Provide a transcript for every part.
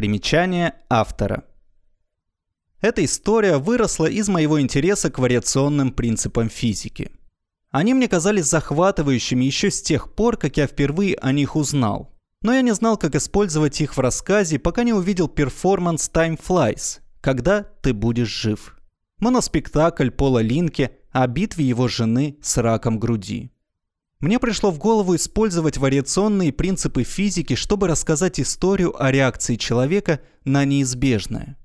Примечание автора. Эта история выросла из моего интереса к вариационным принципам физики. Они мне казались захватывающими еще с тех пор, как я впервые о них узнал. Но я не знал, как использовать их в рассказе, пока не увидел перформанс Time Flies «Когда ты будешь жив». Моноспектакль Пола Линке о битве его жены с раком груди. Мне пришло в голову использовать вариационные принципы физики, чтобы рассказать историю о реакции человека на неизбежное.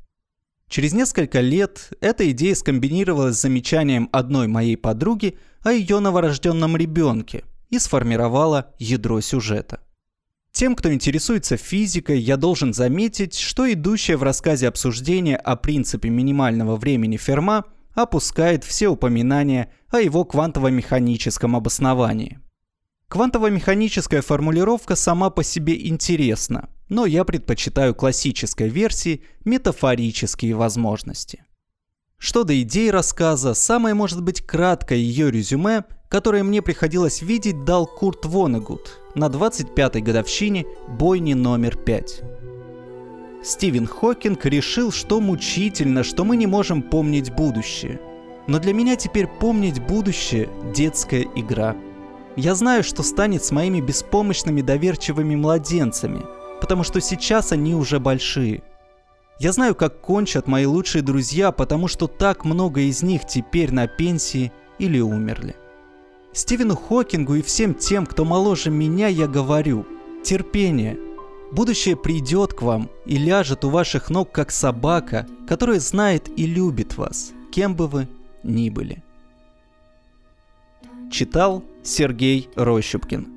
Через несколько лет эта идея скомбинировалась с замечанием одной моей подруги о ее новорожденном ребенке и сформировала ядро сюжета. Тем, кто интересуется физикой, я должен заметить, что идущее в рассказе обсуждение о принципе минимального времени Ферма опускает все упоминания о его квантово-механическом обосновании. Квантово-механическая формулировка сама по себе интересна, но я предпочитаю классической версии метафорические возможности. Что до идеи рассказа, самое может быть краткое ее резюме которое мне приходилось видеть, дал Курт Вонегут на 25-й годовщине бойни номер 5. Стивен Хокинг решил, что мучительно, что мы не можем помнить будущее. Но для меня теперь помнить будущее – детская игра. Я знаю, что станет с моими беспомощными доверчивыми младенцами, потому что сейчас они уже большие. Я знаю, как кончат мои лучшие друзья, потому что так много из них теперь на пенсии или умерли. Стивену Хокингу и всем тем, кто моложе меня, я говорю – терпение. Будущее придет к вам и ляжет у ваших ног, как собака, которая знает и любит вас, кем бы вы ни были. Читал Сергей Рощупкин.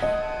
Bye.